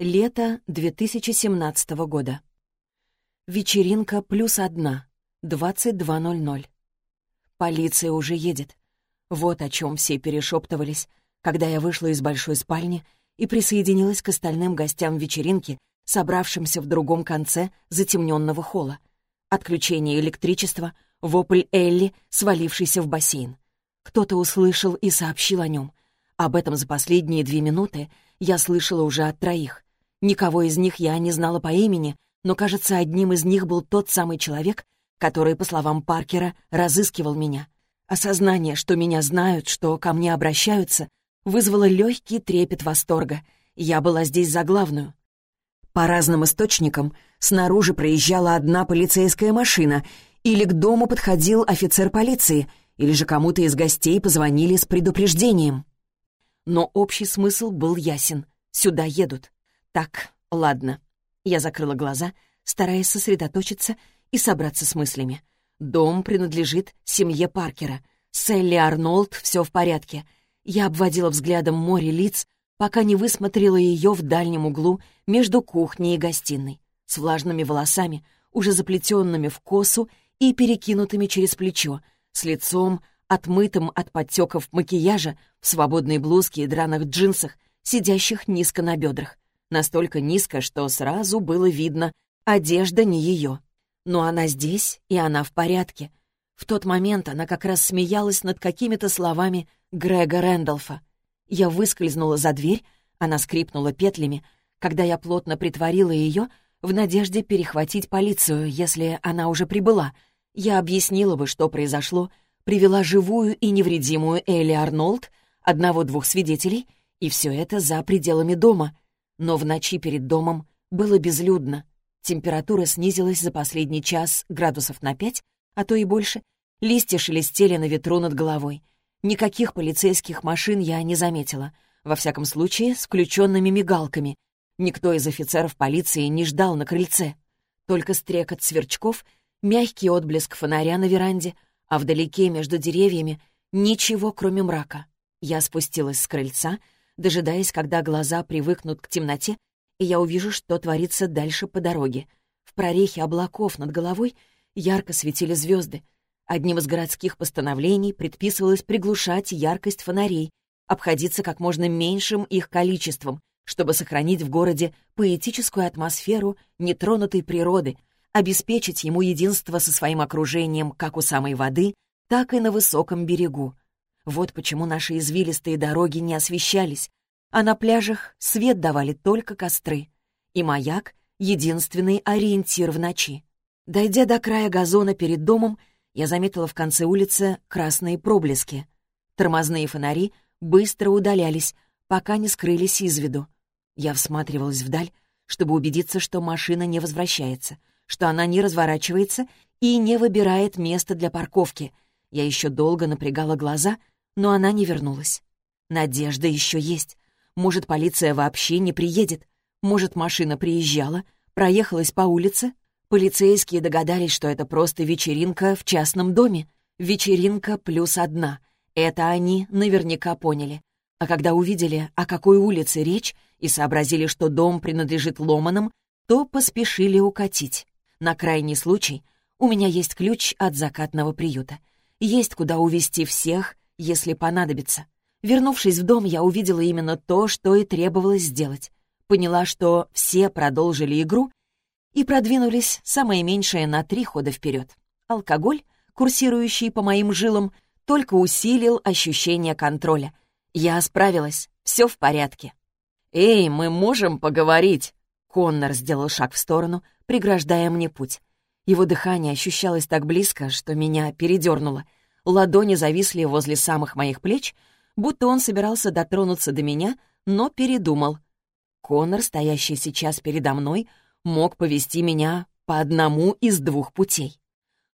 Лето 2017 года. Вечеринка плюс одна. 22.00. Полиция уже едет. Вот о чем все перешептывались, когда я вышла из большой спальни и присоединилась к остальным гостям вечеринки, собравшимся в другом конце затемненного холла. Отключение электричества, вопль Элли, свалившийся в бассейн. Кто-то услышал и сообщил о нем. Об этом за последние две минуты я слышала уже от троих. Никого из них я не знала по имени, но, кажется, одним из них был тот самый человек, который, по словам Паркера, разыскивал меня. Осознание, что меня знают, что ко мне обращаются, вызвало легкий трепет восторга. Я была здесь за главную. По разным источникам, снаружи проезжала одна полицейская машина, или к дому подходил офицер полиции, или же кому-то из гостей позвонили с предупреждением. Но общий смысл был ясен. Сюда едут. Так, ладно. Я закрыла глаза, стараясь сосредоточиться и собраться с мыслями. Дом принадлежит семье Паркера. С Элли Арнольд все в порядке. Я обводила взглядом море лиц, пока не высмотрела ее в дальнем углу между кухней и гостиной, с влажными волосами, уже заплетенными в косу и перекинутыми через плечо, с лицом, отмытым от подтеков макияжа, в свободной блузке и драных джинсах, сидящих низко на бедрах. Настолько низко, что сразу было видно, одежда не ее. Но она здесь, и она в порядке. В тот момент она как раз смеялась над какими-то словами Грега Рэндалфа. Я выскользнула за дверь, она скрипнула петлями, когда я плотно притворила ее в надежде перехватить полицию, если она уже прибыла. Я объяснила бы, что произошло, привела живую и невредимую Элли Арнольд, одного-двух свидетелей, и все это за пределами дома — но в ночи перед домом было безлюдно. Температура снизилась за последний час градусов на пять, а то и больше. Листья шелестели на ветру над головой. Никаких полицейских машин я не заметила. Во всяком случае, с включенными мигалками. Никто из офицеров полиции не ждал на крыльце. Только стрекот сверчков, мягкий отблеск фонаря на веранде, а вдалеке между деревьями ничего, кроме мрака. Я спустилась с крыльца — дожидаясь, когда глаза привыкнут к темноте, и я увижу, что творится дальше по дороге. В прорехе облаков над головой ярко светили звезды. Одним из городских постановлений предписывалось приглушать яркость фонарей, обходиться как можно меньшим их количеством, чтобы сохранить в городе поэтическую атмосферу нетронутой природы, обеспечить ему единство со своим окружением как у самой воды, так и на высоком берегу. Вот почему наши извилистые дороги не освещались, а на пляжах свет давали только костры. И маяк — единственный ориентир в ночи. Дойдя до края газона перед домом, я заметила в конце улицы красные проблески. Тормозные фонари быстро удалялись, пока не скрылись из виду. Я всматривалась вдаль, чтобы убедиться, что машина не возвращается, что она не разворачивается и не выбирает место для парковки. Я еще долго напрягала глаза — но она не вернулась. Надежда еще есть. Может, полиция вообще не приедет. Может, машина приезжала, проехалась по улице. Полицейские догадались, что это просто вечеринка в частном доме. Вечеринка плюс одна. Это они наверняка поняли. А когда увидели, о какой улице речь, и сообразили, что дом принадлежит Ломанам, то поспешили укатить. На крайний случай у меня есть ключ от закатного приюта. Есть куда увезти всех, если понадобится. Вернувшись в дом, я увидела именно то, что и требовалось сделать. Поняла, что все продолжили игру и продвинулись самое меньшее на три хода вперед. Алкоголь, курсирующий по моим жилам, только усилил ощущение контроля. Я справилась, все в порядке. «Эй, мы можем поговорить?» Коннор сделал шаг в сторону, преграждая мне путь. Его дыхание ощущалось так близко, что меня передернуло — ладони зависли возле самых моих плеч, будто он собирался дотронуться до меня, но передумал. Конор, стоящий сейчас передо мной, мог повести меня по одному из двух путей.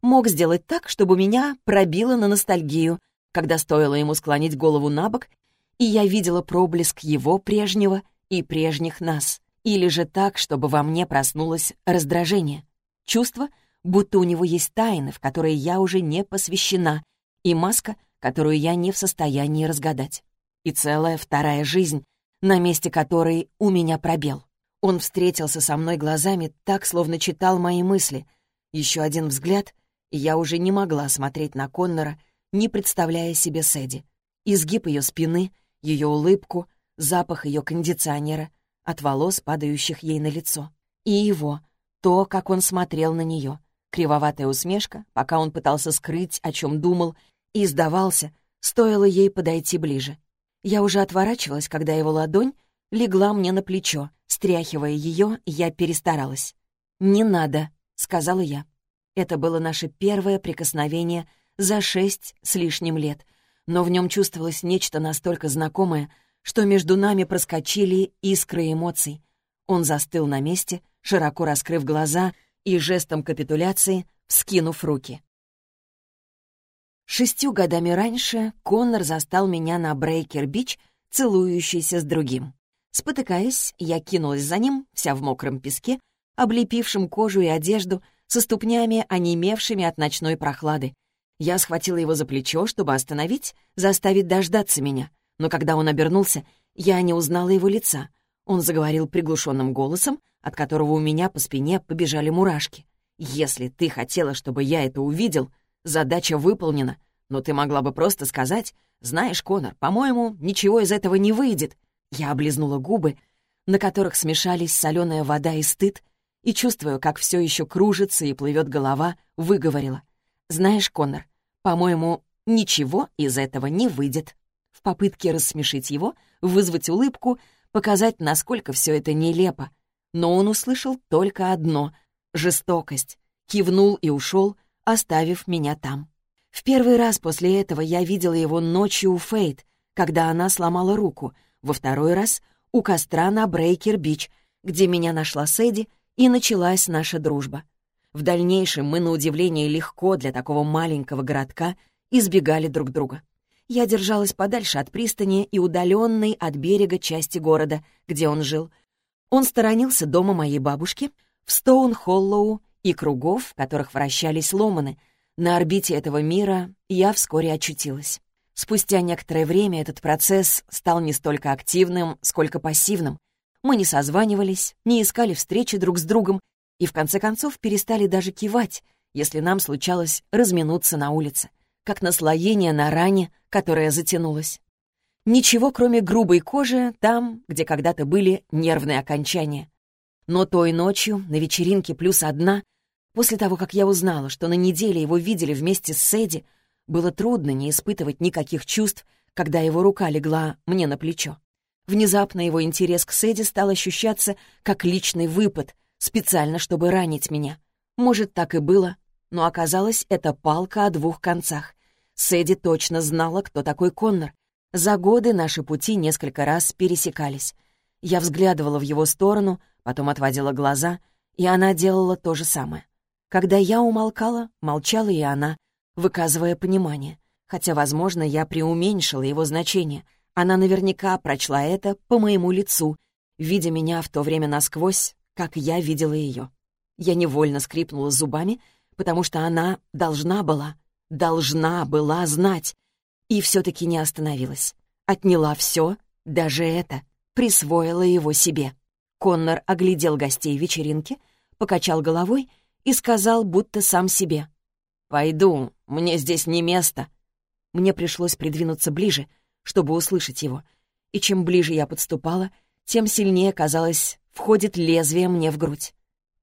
Мог сделать так, чтобы меня пробило на ностальгию, когда стоило ему склонить голову на бок, и я видела проблеск его прежнего и прежних нас. Или же так, чтобы во мне проснулось раздражение. Чувство, будто у него есть тайны, в которые я уже не посвящена, и маска, которую я не в состоянии разгадать. И целая вторая жизнь, на месте которой у меня пробел. Он встретился со мной глазами так, словно читал мои мысли. Еще один взгляд, и я уже не могла смотреть на Коннора, не представляя себе Сэдди. Изгиб ее спины, ее улыбку, запах ее кондиционера, от волос, падающих ей на лицо. И его, то, как он смотрел на нее. Кривоватая усмешка, пока он пытался скрыть, о чем думал, и сдавался, стоило ей подойти ближе. Я уже отворачивалась, когда его ладонь легла мне на плечо. Стряхивая ее, я перестаралась. «Не надо», — сказала я. Это было наше первое прикосновение за шесть с лишним лет, но в нем чувствовалось нечто настолько знакомое, что между нами проскочили искры эмоций. Он застыл на месте, широко раскрыв глаза и жестом капитуляции вскинув руки. Шестью годами раньше Коннор застал меня на Брейкер-Бич, целующейся с другим. Спотыкаясь, я кинулась за ним, вся в мокром песке, облепившем кожу и одежду, со ступнями, онемевшими от ночной прохлады. Я схватила его за плечо, чтобы остановить, заставить дождаться меня. Но когда он обернулся, я не узнала его лица. Он заговорил приглушенным голосом, от которого у меня по спине побежали мурашки. «Если ты хотела, чтобы я это увидел, задача выполнена. Но ты могла бы просто сказать, «Знаешь, Конор, по-моему, ничего из этого не выйдет. Я облизнула губы, на которых смешались соленая вода и стыд, и, чувствуя, как все еще кружится и плывет голова, выговорила. «Знаешь, Коннор, по-моему, ничего из этого не выйдет». В попытке рассмешить его, вызвать улыбку, показать, насколько все это нелепо. Но он услышал только одно — жестокость, кивнул и ушел, оставив меня там. В первый раз после этого я видела его ночью у Фейт, когда она сломала руку — во второй раз — у костра на Брейкер-Бич, где меня нашла Сэдди, и началась наша дружба. В дальнейшем мы, на удивление, легко для такого маленького городка избегали друг друга. Я держалась подальше от пристани и удаленной от берега части города, где он жил. Он сторонился дома моей бабушки, в Стоун-Холлоу и кругов, в которых вращались ломаны. На орбите этого мира я вскоре очутилась. Спустя некоторое время этот процесс стал не столько активным, сколько пассивным. Мы не созванивались, не искали встречи друг с другом и, в конце концов, перестали даже кивать, если нам случалось разминуться на улице, как наслоение на ране, которая затянулась. Ничего, кроме грубой кожи, там, где когда-то были нервные окончания. Но той ночью, на вечеринке плюс одна, после того, как я узнала, что на неделе его видели вместе с Сэдди, было трудно не испытывать никаких чувств, когда его рука легла мне на плечо. Внезапно его интерес к Сэдди стал ощущаться как личный выпад, специально, чтобы ранить меня. Может, так и было, но оказалось, это палка о двух концах. Сэдди точно знала, кто такой Коннор. За годы наши пути несколько раз пересекались. Я взглядывала в его сторону, потом отводила глаза, и она делала то же самое. Когда я умолкала, молчала и она, выказывая понимание. Хотя, возможно, я преуменьшила его значение. Она наверняка прочла это по моему лицу, видя меня в то время насквозь, как я видела ее. Я невольно скрипнула зубами, потому что она должна была, должна была знать, и все-таки не остановилась. Отняла все, даже это, присвоила его себе. Коннор оглядел гостей вечеринки, покачал головой и сказал, будто сам себе. «Пойду, мне здесь не место». Мне пришлось придвинуться ближе, чтобы услышать его. И чем ближе я подступала, тем сильнее, казалось, входит лезвие мне в грудь.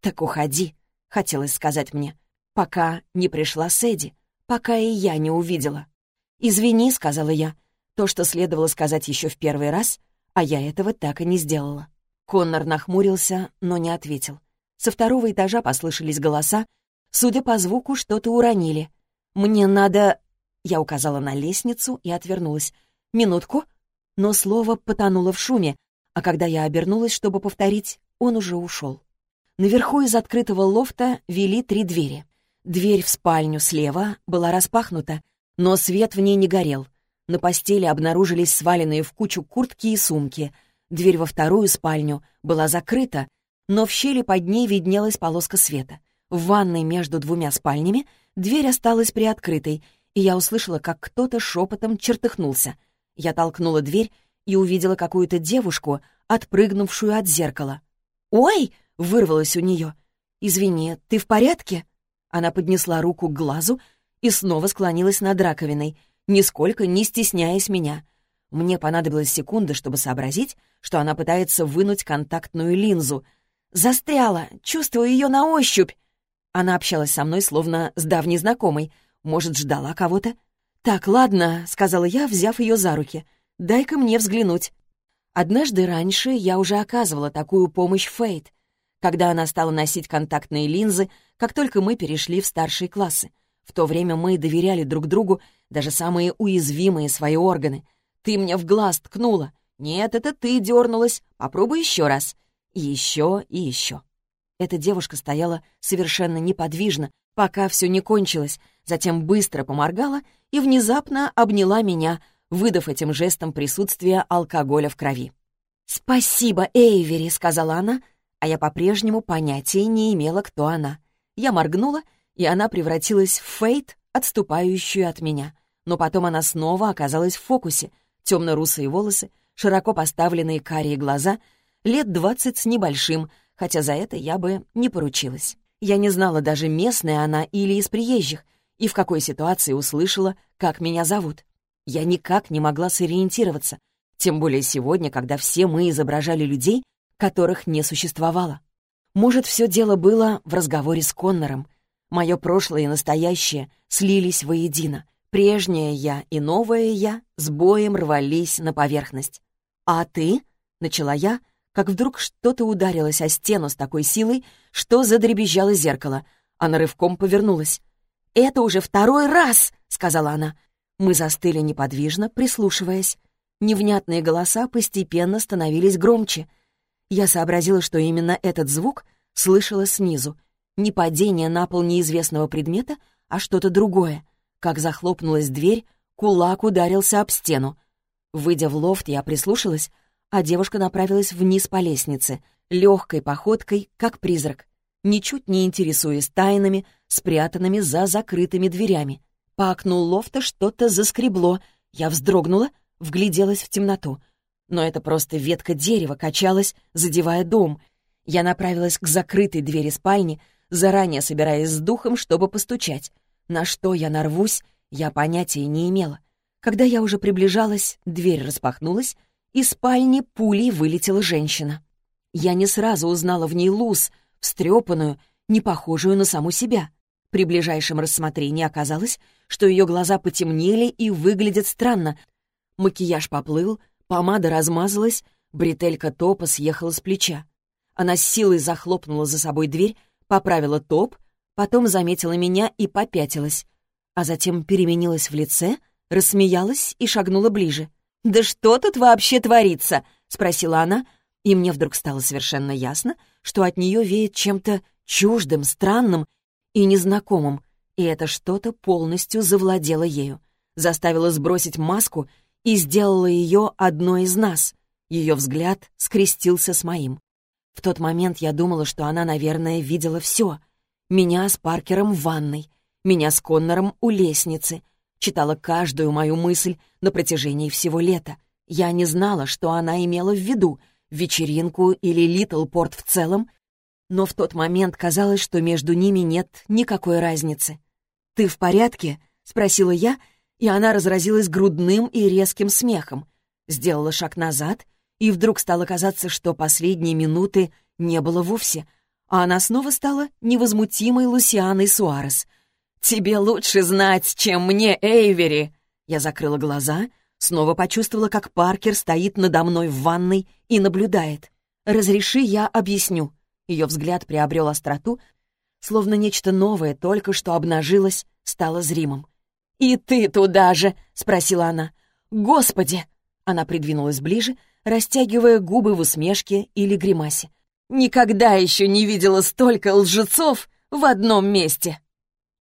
«Так уходи», — хотелось сказать мне, пока не пришла Сэдди, пока и я не увидела. «Извини», — сказала я, то, что следовало сказать еще в первый раз, а я этого так и не сделала. Коннор нахмурился, но не ответил. Со второго этажа послышались голоса, Судя по звуку, что-то уронили. «Мне надо...» Я указала на лестницу и отвернулась. «Минутку». Но слово потонуло в шуме, а когда я обернулась, чтобы повторить, он уже ушел. Наверху из открытого лофта вели три двери. Дверь в спальню слева была распахнута, но свет в ней не горел. На постели обнаружились сваленные в кучу куртки и сумки. Дверь во вторую спальню была закрыта, но в щели под ней виднелась полоска света. В ванной между двумя спальнями дверь осталась приоткрытой, и я услышала, как кто-то шепотом чертыхнулся. Я толкнула дверь и увидела какую-то девушку, отпрыгнувшую от зеркала. «Ой!» — вырвалось у нее. «Извини, ты в порядке?» Она поднесла руку к глазу и снова склонилась над раковиной, нисколько не стесняясь меня. Мне понадобилась секунда, чтобы сообразить, что она пытается вынуть контактную линзу. «Застряла! Чувствую ее на ощупь!» Она общалась со мной, словно с давней знакомой. Может, ждала кого-то? «Так, ладно», — сказала я, взяв ее за руки. «Дай-ка мне взглянуть». Однажды раньше я уже оказывала такую помощь Фейт, когда она стала носить контактные линзы, как только мы перешли в старшие классы. В то время мы доверяли друг другу даже самые уязвимые свои органы. Ты мне в глаз ткнула. Нет, это ты дернулась. Попробуй еще раз. И еще, и еще. Эта девушка стояла совершенно неподвижно, пока все не кончилось, затем быстро поморгала и внезапно обняла меня, выдав этим жестом присутствие алкоголя в крови. «Спасибо, Эйвери», — сказала она, а я по-прежнему понятия не имела, кто она. Я моргнула, и она превратилась в Фейт, отступающую от меня. Но потом она снова оказалась в фокусе. Темно-русые волосы, широко поставленные карие глаза, лет двадцать с небольшим, хотя за это я бы не поручилась. Я не знала даже, местная она или из приезжих, и в какой ситуации услышала, как меня зовут. Я никак не могла сориентироваться, тем более сегодня, когда все мы изображали людей, которых не существовало. Может, все дело было в разговоре с Коннором. Мое прошлое и настоящее слились воедино. Прежнее я и новое я с боем рвались на поверхность. «А ты?» — начала я, как вдруг что-то ударилось о стену с такой силой, что задребезжало зеркало. Она рывком повернулась. «Это уже второй раз!» — сказала она. Мы застыли неподвижно, прислушиваясь. Невнятные голоса постепенно становились громче — я сообразила, что именно этот звук слышала снизу. Не падение на пол неизвестного предмета, а что-то другое. Как захлопнулась дверь, кулак ударился об стену. Выйдя в лофт, я прислушалась, а девушка направилась вниз по лестнице, легкой походкой, как призрак, ничуть не интересуясь тайнами, спрятанными за закрытыми дверями. По окну лофта что-то заскребло. Я вздрогнула, вгляделась в темноту но это просто ветка дерева качалась, задевая дом. Я направилась к закрытой двери спальни, заранее собираясь с духом, чтобы постучать. На что я нарвусь, я понятия не имела. Когда я уже приближалась, дверь распахнулась, из спальни пулей вылетела женщина. Я не сразу узнала в ней луз, встрепанную, не похожую на саму себя. При ближайшем рассмотрении оказалось, что ее глаза потемнели и выглядят странно. Макияж поплыл, Помада размазалась, бретелька топа съехала с плеча. Она с силой захлопнула за собой дверь, поправила топ, потом заметила меня и попятилась, а затем переменилась в лице, рассмеялась и шагнула ближе. «Да что тут вообще творится?» — спросила она, и мне вдруг стало совершенно ясно, что от нее веет чем-то чуждым, странным и незнакомым, и это что-то полностью завладело ею, заставило сбросить маску и сделала ее одной из нас. Ее взгляд скрестился с моим. В тот момент я думала, что она, наверное, видела все. Меня с Паркером в ванной, меня с Коннором у лестницы, читала каждую мою мысль на протяжении всего лета. Я не знала, что она имела в виду, вечеринку или Литлпорт в целом, но в тот момент казалось, что между ними нет никакой разницы. «Ты в порядке?» — спросила я, и она разразилась грудным и резким смехом. Сделала шаг назад, и вдруг стало казаться, что последние минуты не было вовсе, а она снова стала невозмутимой Лусианой Суарес. «Тебе лучше знать, чем мне, Эйвери!» Я закрыла глаза, снова почувствовала, как Паркер стоит надо мной в ванной и наблюдает. «Разреши, я объясню». Ее взгляд приобрел остроту, словно нечто новое только что обнажилось, стало зримым. «И ты туда же?» — спросила она. «Господи!» Она придвинулась ближе, растягивая губы в усмешке или гримасе. «Никогда еще не видела столько лжецов в одном месте!»